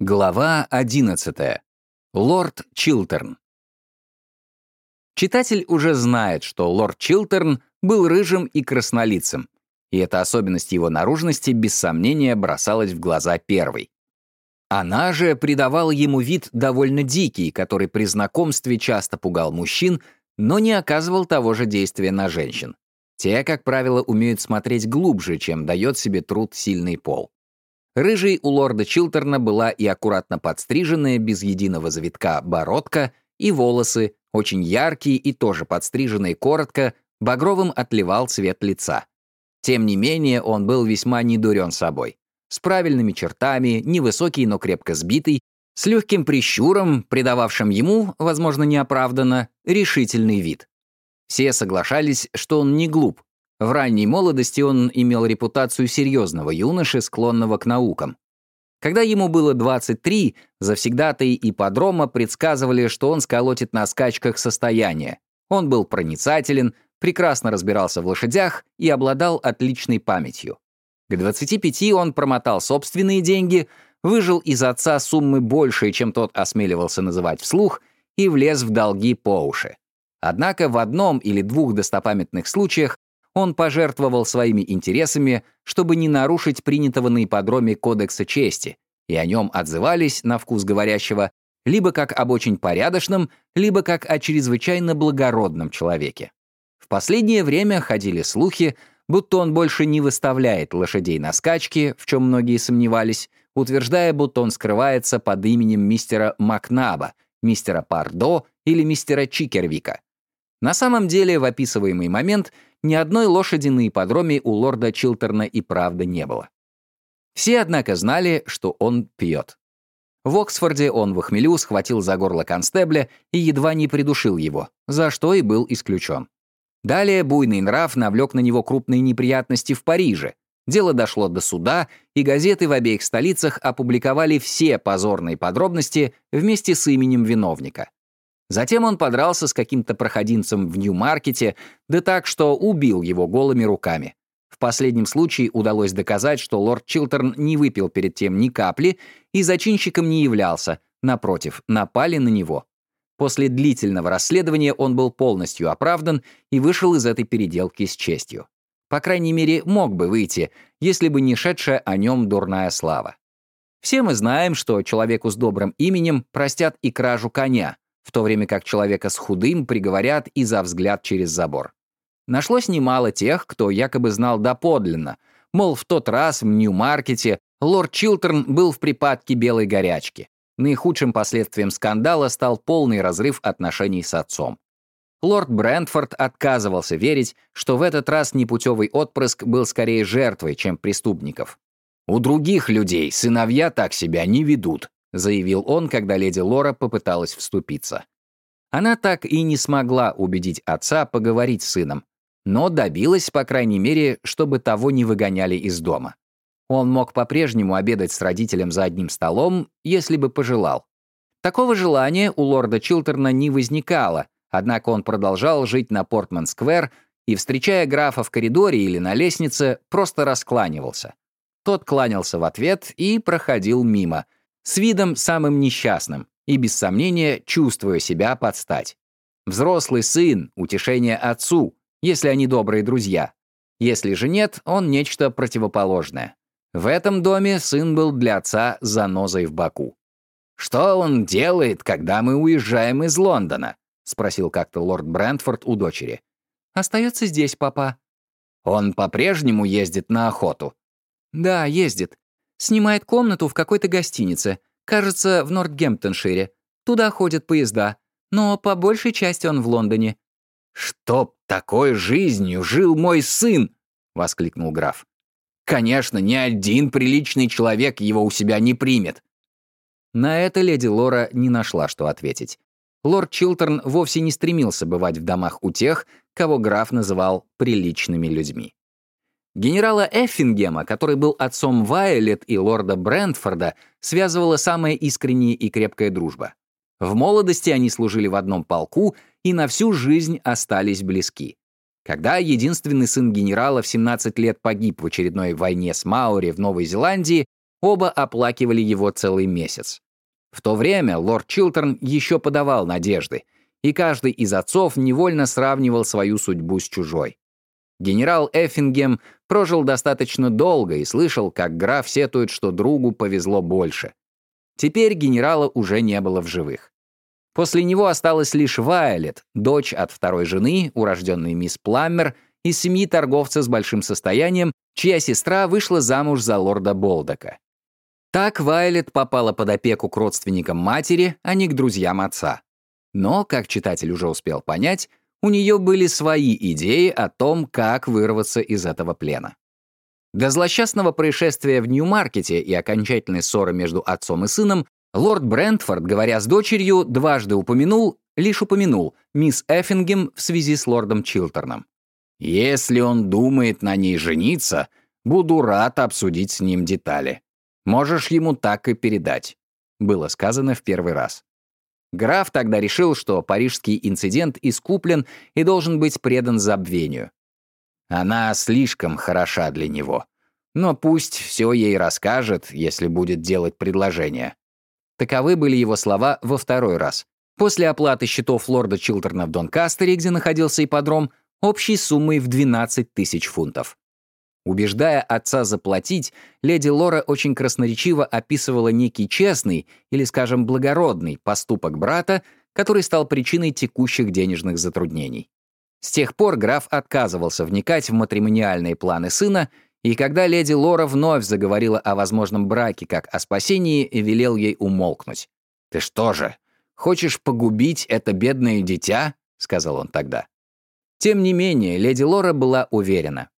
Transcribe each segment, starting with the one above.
Глава 11. Лорд Чилтерн. Читатель уже знает, что лорд Чилтерн был рыжим и краснолицым, и эта особенность его наружности без сомнения бросалась в глаза первой. Она же придавала ему вид довольно дикий, который при знакомстве часто пугал мужчин, но не оказывал того же действия на женщин. Те, как правило, умеют смотреть глубже, чем дает себе труд сильный пол. Рыжей у лорда Чилтерна была и аккуратно подстриженная, без единого завитка, бородка, и волосы, очень яркие и тоже подстриженные коротко, багровым отливал цвет лица. Тем не менее, он был весьма недурен собой. С правильными чертами, невысокий, но крепко сбитый, с легким прищуром, придававшим ему, возможно, неоправданно, решительный вид. Все соглашались, что он не глуп, в ранней молодости он имел репутацию серьезного юноши, склонного к наукам. Когда ему было 23, завсегдатые ипподрома предсказывали, что он сколотит на скачках состояние. Он был проницателен, прекрасно разбирался в лошадях и обладал отличной памятью. К 25 он промотал собственные деньги, выжил из отца суммы большие, чем тот осмеливался называть вслух, и влез в долги по уши. Однако в одном или двух достопамятных случаях он пожертвовал своими интересами, чтобы не нарушить принятого на ипподроме кодекса чести, и о нем отзывались, на вкус говорящего, либо как об очень порядочном, либо как о чрезвычайно благородном человеке. В последнее время ходили слухи, будто он больше не выставляет лошадей на скачки, в чем многие сомневались, утверждая, будто он скрывается под именем мистера Макнаба, мистера Пардо или мистера Чикервика. На самом деле, в описываемый момент ни одной лошади на ипподроме у лорда Чилтерна и правда не было. Все, однако, знали, что он пьет. В Оксфорде он в хмелю схватил за горло констебля и едва не придушил его, за что и был исключен. Далее буйный нрав навлек на него крупные неприятности в Париже. Дело дошло до суда, и газеты в обеих столицах опубликовали все позорные подробности вместе с именем виновника. Затем он подрался с каким-то проходимцем в Нью-Маркете, да так, что убил его голыми руками. В последнем случае удалось доказать, что лорд Чилтерн не выпил перед тем ни капли и зачинщиком не являлся, напротив, напали на него. После длительного расследования он был полностью оправдан и вышел из этой переделки с честью. По крайней мере, мог бы выйти, если бы не шедшая о нем дурная слава. Все мы знаем, что человеку с добрым именем простят и кражу коня, в то время как человека с худым приговорят и за взгляд через забор. Нашлось немало тех, кто якобы знал доподлинно, мол, в тот раз в Нью-Маркете лорд Чилтерн был в припадке белой горячки. Наихудшим последствием скандала стал полный разрыв отношений с отцом. Лорд Брентфорд отказывался верить, что в этот раз непутевый отпрыск был скорее жертвой, чем преступников. «У других людей сыновья так себя не ведут», заявил он, когда леди Лора попыталась вступиться. Она так и не смогла убедить отца поговорить с сыном, но добилась, по крайней мере, чтобы того не выгоняли из дома. Он мог по-прежнему обедать с родителем за одним столом, если бы пожелал. Такого желания у лорда Чилтерна не возникало, однако он продолжал жить на Портман-сквер и, встречая графа в коридоре или на лестнице, просто раскланивался. Тот кланялся в ответ и проходил мимо, с видом самым несчастным и, без сомнения, чувствуя себя под стать. Взрослый сын — утешение отцу, если они добрые друзья. Если же нет, он нечто противоположное. В этом доме сын был для отца занозой в боку. «Что он делает, когда мы уезжаем из Лондона?» — спросил как-то лорд Брентфорд у дочери. «Остается здесь, папа». «Он по-прежнему ездит на охоту?» «Да, ездит. Снимает комнату в какой-то гостинице. Кажется, в Нортгемптоншире. Туда ходят поезда. Но по большей части он в Лондоне». «Чтоб такой жизнью жил мой сын!» — воскликнул граф. «Конечно, ни один приличный человек его у себя не примет». На это леди Лора не нашла, что ответить. Лорд Чилтерн вовсе не стремился бывать в домах у тех, кого граф называл «приличными людьми». Генерала Эффингема, который был отцом Вайолет и лорда Брентфорда, связывала самая искренняя и крепкая дружба. В молодости они служили в одном полку и на всю жизнь остались близки. Когда единственный сын генерала в 17 лет погиб в очередной войне с Маори в Новой Зеландии, оба оплакивали его целый месяц. В то время лорд Чилтерн еще подавал надежды, и каждый из отцов невольно сравнивал свою судьбу с чужой. Генерал Эффингем прожил достаточно долго и слышал, как граф сетует, что другу повезло больше. Теперь генерала уже не было в живых. После него осталась лишь Вайолет, дочь от второй жены, урожденной мисс Пламмер, из семьи торговца с большим состоянием, чья сестра вышла замуж за лорда Болдока. Так Вайлет попала под опеку к родственникам матери, а не к друзьям отца. Но, как читатель уже успел понять, у нее были свои идеи о том, как вырваться из этого плена. До злосчастного происшествия в Нью-Маркете и окончательной ссоры между отцом и сыном лорд Брентфорд, говоря с дочерью, дважды упомянул, лишь упомянул, мисс Эффингем в связи с лордом Чилтерном. «Если он думает на ней жениться, буду рад обсудить с ним детали. Можешь ему так и передать», — было сказано в первый раз. Граф тогда решил, что парижский инцидент искуплен и должен быть предан забвению. Она слишком хороша для него. Но пусть все ей расскажет, если будет делать предложение. Таковы были его слова во второй раз. После оплаты счетов лорда Чилтерна в Донкастере, где находился ипподром, общей суммой в 12 тысяч фунтов. Убеждая отца заплатить, леди Лора очень красноречиво описывала некий честный или, скажем, благородный поступок брата, который стал причиной текущих денежных затруднений. С тех пор граф отказывался вникать в матримониальные планы сына, и когда леди Лора вновь заговорила о возможном браке как о спасении, велел ей умолкнуть. «Ты что же, хочешь погубить это бедное дитя?» — сказал он тогда. Тем не менее, леди Лора была уверена.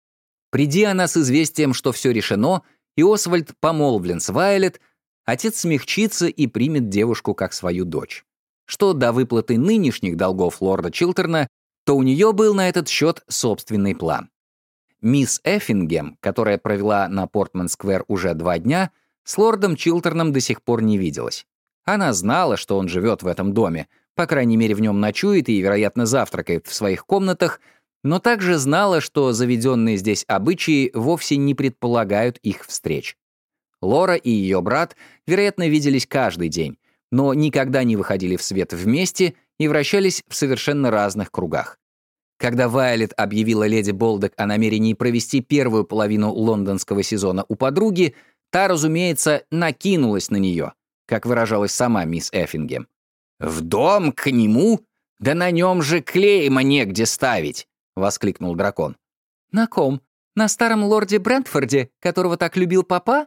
Приди она с известием, что все решено, и Освальд помолвлен с Вайлет, отец смягчится и примет девушку как свою дочь. Что до выплаты нынешних долгов лорда Чилтерна, то у нее был на этот счет собственный план. Мисс Эффингем, которая провела на Портман-сквер уже два дня, с лордом Чилтерном до сих пор не виделась. Она знала, что он живет в этом доме, по крайней мере, в нем ночует и, вероятно, завтракает в своих комнатах, но также знала, что заведенные здесь обычаи вовсе не предполагают их встреч. Лора и ее брат, вероятно, виделись каждый день, но никогда не выходили в свет вместе и вращались в совершенно разных кругах. Когда Вайолет объявила леди Болдек о намерении провести первую половину лондонского сезона у подруги, та, разумеется, накинулась на нее, как выражалась сама мисс Эффингем. «В дом к нему? Да на нем же клейма негде ставить!» — воскликнул дракон. «На ком? На старом лорде Брентфорде, которого так любил папа?»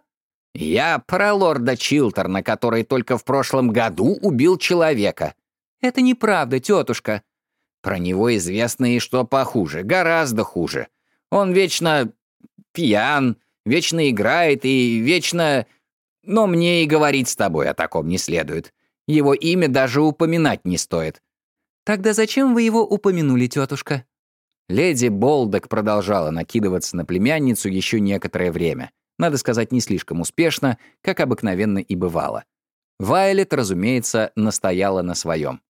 «Я про лорда Чилтерна, который только в прошлом году убил человека». «Это неправда, тетушка». «Про него известно и что похуже, гораздо хуже. Он вечно пьян, вечно играет и вечно... Но мне и говорить с тобой о таком не следует. Его имя даже упоминать не стоит». «Тогда зачем вы его упомянули, тетушка?» Леди Болдок продолжала накидываться на племянницу еще некоторое время. Надо сказать, не слишком успешно, как обыкновенно и бывало. Вайлет, разумеется, настояла на своем.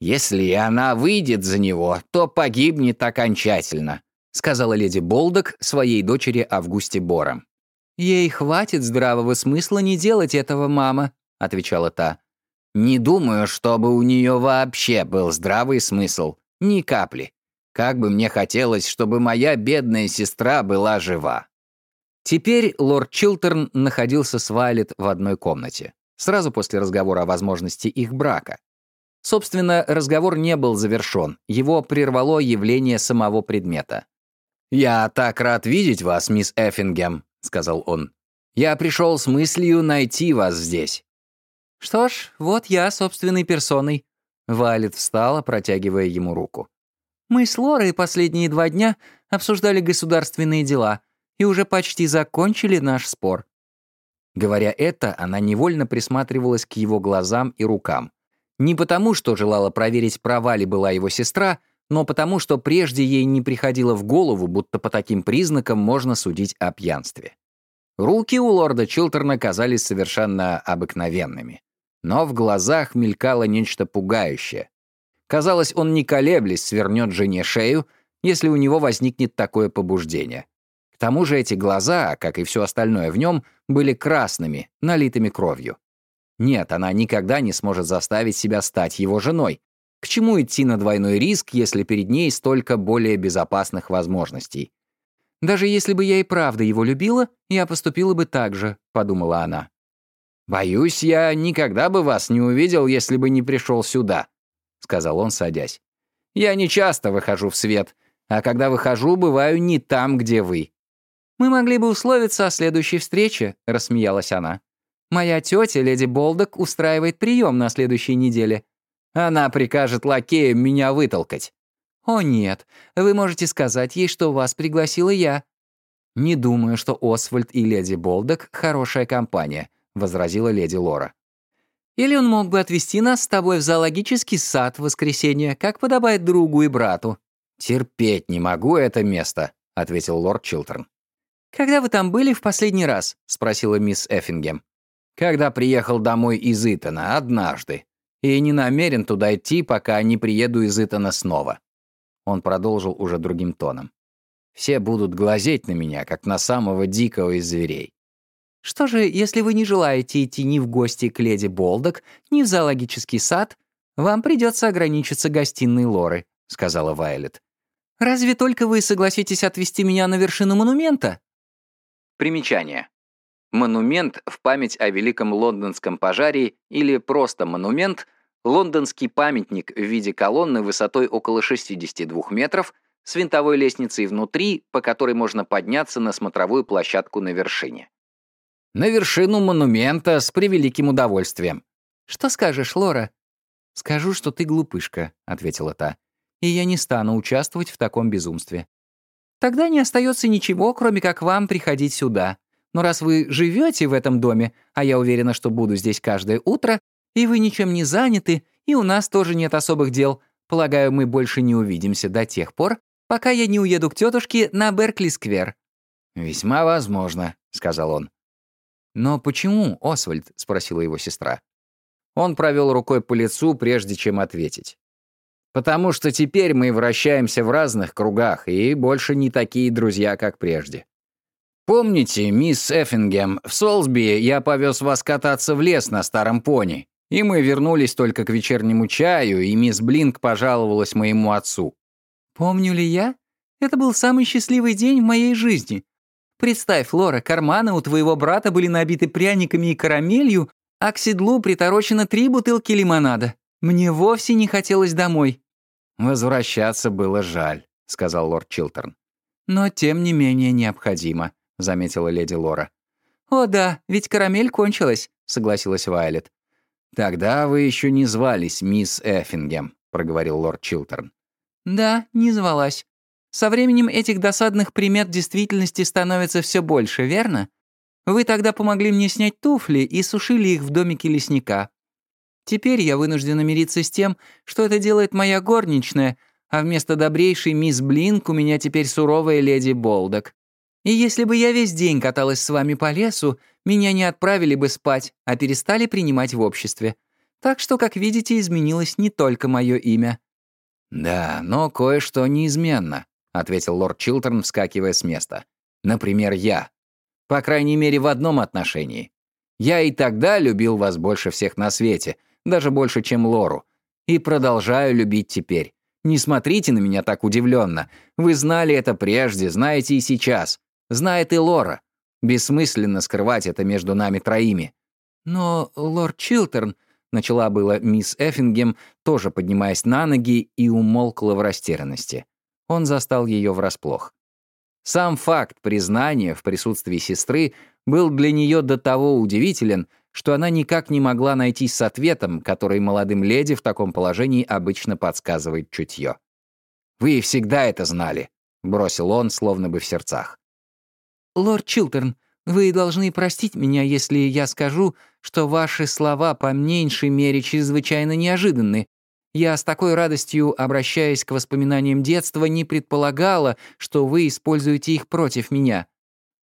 «Если она выйдет за него, то погибнет окончательно», сказала леди Болдок своей дочери Августе Бором. «Ей хватит здравого смысла не делать этого, мама», отвечала та. Не думаю, чтобы у нее вообще был здравый смысл. Ни капли. Как бы мне хотелось, чтобы моя бедная сестра была жива. Теперь лорд Чилтерн находился с Вайлет в одной комнате, сразу после разговора о возможности их брака. Собственно, разговор не был завершен, его прервало явление самого предмета. «Я так рад видеть вас, мисс Эффингем», — сказал он. «Я пришел с мыслью найти вас здесь. «Что ж, вот я собственной персоной». Валет встала, протягивая ему руку. «Мы с Лорой последние два дня обсуждали государственные дела и уже почти закончили наш спор». Говоря это, она невольно присматривалась к его глазам и рукам. Не потому, что желала проверить, права ли была его сестра, но потому, что прежде ей не приходило в голову, будто по таким признакам можно судить о пьянстве. Руки у лорда Чилтерна казались совершенно обыкновенными но в глазах мелькало нечто пугающее. Казалось, он не колеблясь свернет жене шею, если у него возникнет такое побуждение. К тому же эти глаза, как и все остальное в нем, были красными, налитыми кровью. Нет, она никогда не сможет заставить себя стать его женой. К чему идти на двойной риск, если перед ней столько более безопасных возможностей? Даже если бы я и правда его любила, я поступила бы так же, подумала она. «Боюсь, я никогда бы вас не увидел, если бы не пришел сюда», — сказал он, садясь. «Я не часто выхожу в свет, а когда выхожу, бываю не там, где вы». «Мы могли бы условиться о следующей встрече», — рассмеялась она. «Моя тетя, леди Болдок, устраивает прием на следующей неделе. Она прикажет лакеям меня вытолкать». «О нет, вы можете сказать ей, что вас пригласила я». «Не думаю, что Освальд и леди Болдок — хорошая компания», — возразила леди Лора. «Или он мог бы отвезти нас с тобой в зоологический сад в воскресенье, как подобает другу и брату». «Терпеть не могу это место», — ответил лорд Чилтерн. «Когда вы там были в последний раз?» — спросила мисс Эффингем. «Когда приехал домой из Итана, однажды. И не намерен туда идти, пока не приеду из Итана снова». Он продолжил уже другим тоном. «Все будут глазеть на меня, как на самого дикого из зверей. Что же, если вы не желаете идти ни в гости к леди Болдок, ни в зоологический сад, вам придется ограничиться гостиной Лоры», — сказала Вайлет. «Разве только вы согласитесь отвезти меня на вершину монумента?» Примечание. Монумент в память о Великом Лондонском пожаре или просто монумент — лондонский памятник в виде колонны высотой около 62 метров с винтовой лестницей внутри, по которой можно подняться на смотровую площадку на вершине. «На вершину монумента с превеликим удовольствием». «Что скажешь, Лора?» «Скажу, что ты глупышка», — ответила та. «И я не стану участвовать в таком безумстве. Тогда не остается ничего, кроме как вам приходить сюда. Но раз вы живете в этом доме, а я уверена, что буду здесь каждое утро, и вы ничем не заняты, и у нас тоже нет особых дел, полагаю, мы больше не увидимся до тех пор, пока я не уеду к тетушке на Беркли-сквер». «Весьма возможно», — сказал он. «Но почему, Освальд?» — спросила его сестра. Он провел рукой по лицу, прежде чем ответить. Потому что теперь мы вращаемся в разных кругах и больше не такие друзья, как прежде. Помните, мисс Эффингем, в Солсби я повез вас кататься в лес на старом пони, и мы вернулись только к вечернему чаю, и мисс Блинк пожаловалась моему отцу. Помню ли я? Это был самый счастливый день в моей жизни. Представь, Лора, карманы у твоего брата были набиты пряниками и карамелью, а к седлу приторочено три бутылки лимонада. Мне вовсе не хотелось домой. «Возвращаться было жаль», — сказал лорд Чилтерн. «Но тем не менее необходимо», — заметила леди Лора. «О да, ведь карамель кончилась», — согласилась Вайлет. «Тогда вы еще не звались мисс Эффингем», — проговорил лорд Чилтерн. «Да, не звалась. Со временем этих досадных примет действительности становится все больше, верно? Вы тогда помогли мне снять туфли и сушили их в домике лесника. Теперь я вынуждена мириться с тем, что это делает моя горничная, а вместо добрейшей мисс Блинк у меня теперь суровая леди Болдок. И если бы я весь день каталась с вами по лесу, меня не отправили бы спать, а перестали принимать в обществе. Так что, как видите, изменилось не только мое имя». «Да, но кое-что неизменно», — ответил лорд Чилтерн, вскакивая с места. «Например, я. По крайней мере, в одном отношении. Я и тогда любил вас больше всех на свете, даже больше, чем Лору. И продолжаю любить теперь. Не смотрите на меня так удивленно. Вы знали это прежде, знаете и сейчас. Знает и Лора. Бессмысленно скрывать это между нами троими. Но лорд Чилтерн, начала было мисс Эффингем, тоже поднимаясь на ноги и умолкла в растерянности. Он застал ее врасплох. Сам факт признания в присутствии сестры был для нее до того удивителен, что она никак не могла найтись с ответом, который молодым леди в таком положении обычно подсказывает чутье. «Вы всегда это знали», — бросил он, словно бы в сердцах. «Лорд Чилтерн, вы должны простить меня, если я скажу, что ваши слова по меньшей мере чрезвычайно неожиданны. Я с такой радостью, обращаясь к воспоминаниям детства, не предполагала, что вы используете их против меня.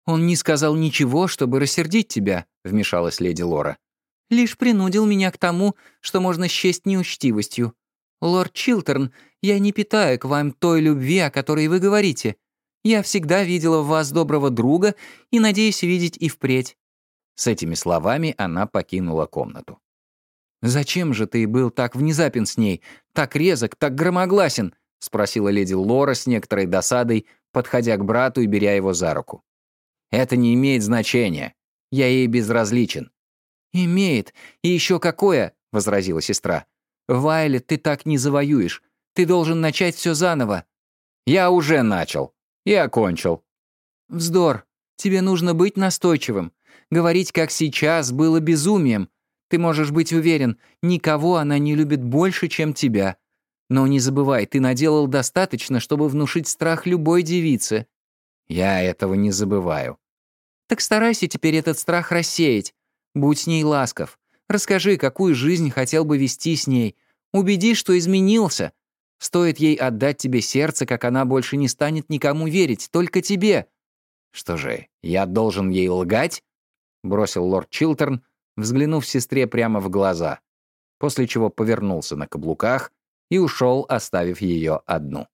«Он не сказал ничего, чтобы рассердить тебя», — вмешалась леди Лора. «Лишь принудил меня к тому, что можно счесть неучтивостью. Лорд Чилтерн, я не питаю к вам той любви, о которой вы говорите. Я всегда видела в вас доброго друга и надеюсь видеть и впредь». С этими словами она покинула комнату. «Зачем же ты был так внезапен с ней, так резок, так громогласен?» — спросила леди Лора с некоторой досадой, подходя к брату и беря его за руку. «Это не имеет значения. Я ей безразличен». «Имеет. И еще какое!» — возразила сестра. «Вайлет, ты так не завоюешь. Ты должен начать все заново». «Я уже начал. И окончил». «Вздор. Тебе нужно быть настойчивым. Говорить, как сейчас, было безумием. Ты можешь быть уверен, никого она не любит больше, чем тебя. Но не забывай, ты наделал достаточно, чтобы внушить страх любой девице». «Я этого не забываю». «Так старайся теперь этот страх рассеять. Будь с ней ласков. Расскажи, какую жизнь хотел бы вести с ней. Убеди, что изменился. Стоит ей отдать тебе сердце, как она больше не станет никому верить, только тебе». «Что же, я должен ей лгать?» — бросил лорд Чилтерн, взглянув сестре прямо в глаза, после чего повернулся на каблуках и ушел, оставив ее одну.